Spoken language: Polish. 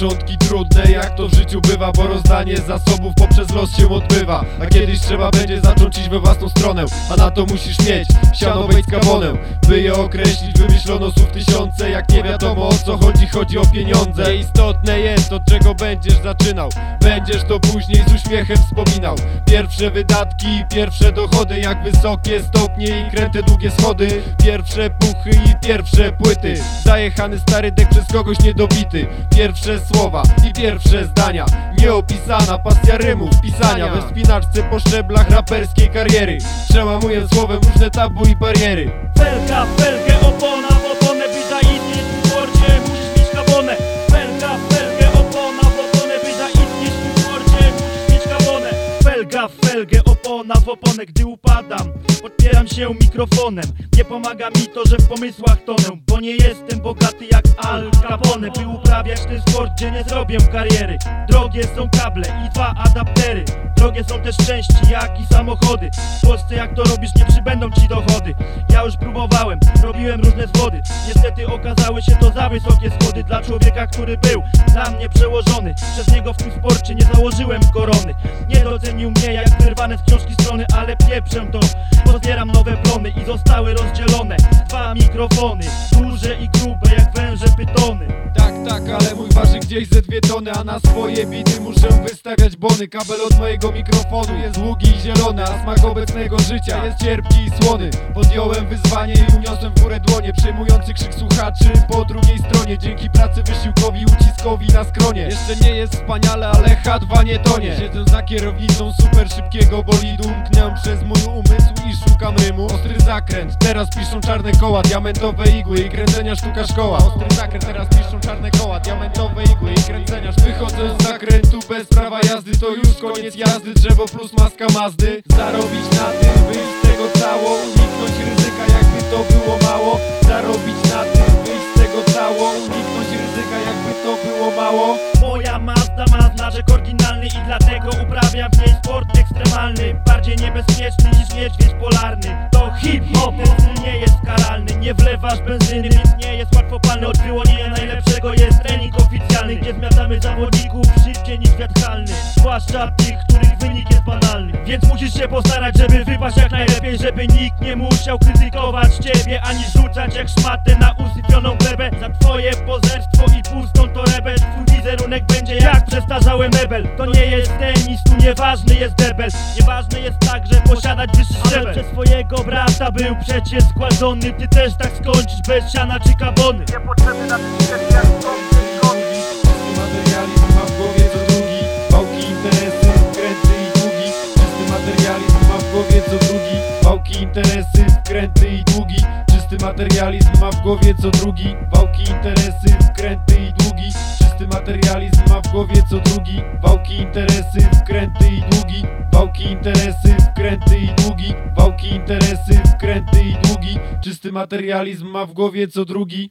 Początki trudne, jak to w życiu bywa Bo rozdanie zasobów poprzez los się odbywa. A kiedyś trzeba będzie zacząć iść we własną stronę A na to musisz mieć siano być kabonę By je określić wymyślono słów tysiące Jak nie wiadomo o co chodzi, chodzi o pieniądze. Nieistotne jest od czego będziesz zaczynał. Będziesz to później z uśmiechem wspominał. Pierwsze wydatki, pierwsze dochody Jak wysokie stopnie i kręte długie schody. Pierwsze puchy i pierwsze płyty. Zajechany stary dek przez kogoś niedobity. Pierwsze słowa i pierwsze zdania. Nieopisana pasja rymów, pisania. We wspinaczce po szczeblach raperskiej kariery. Przełamuję słowem różne tabu i bariery. Felka, felkę, opona oponę Gdy upadam, podpieram się mikrofonem. Nie pomaga mi to, że w pomysłach tonę Bo nie jestem bogaty jak Al Capone. By uprawiać ten sport, gdzie nie zrobię kariery. Drogie są kable i dwa adaptery. Drogie są też części, jak i samochody. W Polsce jak to robisz, nie przybędą ci dochody. Ja już próbowałem, robiłem różne zwody. Niestety okazały się to za wysokie schody Dla człowieka, który był na mnie przełożony. Przez niego w tym sporcie nie założyłem korony docenił mnie jak wyrwane z książki strony Ale pieprzę to, pozbieram nowe plony I zostały rozdzielone. Dwa mikrofony Duże i grube jak węże pytony Tak, ale mój waży gdzieś ze dwie tony A na swoje bity muszę wystawiać bony. Kabel od mojego mikrofonu jest długi i zielony A smak obecnego życia jest cierpki i słony. Podjąłem wyzwanie i uniosłem w górę dłonie Przejmujący krzyk słuchaczy po drugiej stronie. Dzięki pracy, wysiłkowi, uciskowi na skronie. Jeszcze nie jest wspaniale, ale H2 nie tonie. Siedzę za kierownicą super szybkiego bolidu Mknę przez mój umysł i szukam zakręt, teraz piszą czarne koła Diamentowe igły i kręcenia sztuka szkoła. Ostry zakręt, teraz piszą czarne koła Diamentowe igły i kręcenia Wychodzę z zakrętu bez prawa jazdy To już koniec jazdy, drzewo plus maska Mazdy. Zarobić na tym, wyjść z tego cało Uniknąć ryzyka jakby to było mało. Zarobić na tym, wyjść z tego cało Uniknąć ryzyka jakby to było mało. Moja Mazda ma znaczek oryginalny I dlatego uprawiam w niej sport ekstremalny. Bardziej niebezpieczny niż niedźwiedź polarny hip-hop, nie jest karalny Nie wlewasz benzyny, więc nie jest łatwopalny. Od wyłonienia najlepszego jest trening oficjalny Gdzie zmiatamy zawodników szybciej niż wiatr halny. Zwłaszcza tych, których wynik jest banalny. Więc musisz się postarać, żeby wypaść jak najlepiej Żeby nikt nie musiał krytykować ciebie Ani rzucać jak szmatę na usypioną glebę. Za twoje pozerstwo i pustą torebę Twój wizerunek będzie jak przestarzały mebel. To nie jest tenis, tu nieważny jest debel Nieważne jest także posiadać wyższy szczebel Przez swojego brata był przecież składzony. Ty też tak skończysz bez siana czy kabony. Niepotrzebny na tym świecie jak Czysty materializm ma w głowie co drugi. Pałki, interesy, wkręty i długi. Czysty materializm ma w głowie co drugi. Pałki, interesy, wkręty i długi. Czysty materializm ma w głowie co drugi. Wałki, interesy, wkręty i długi materializm ma w głowie co drugi. Wałki, interesy, wkręty i długi. Wałki, interesy, wkręty i długi. Wałki, interesy, wkręty i długi. Czysty materializm ma w głowie co drugi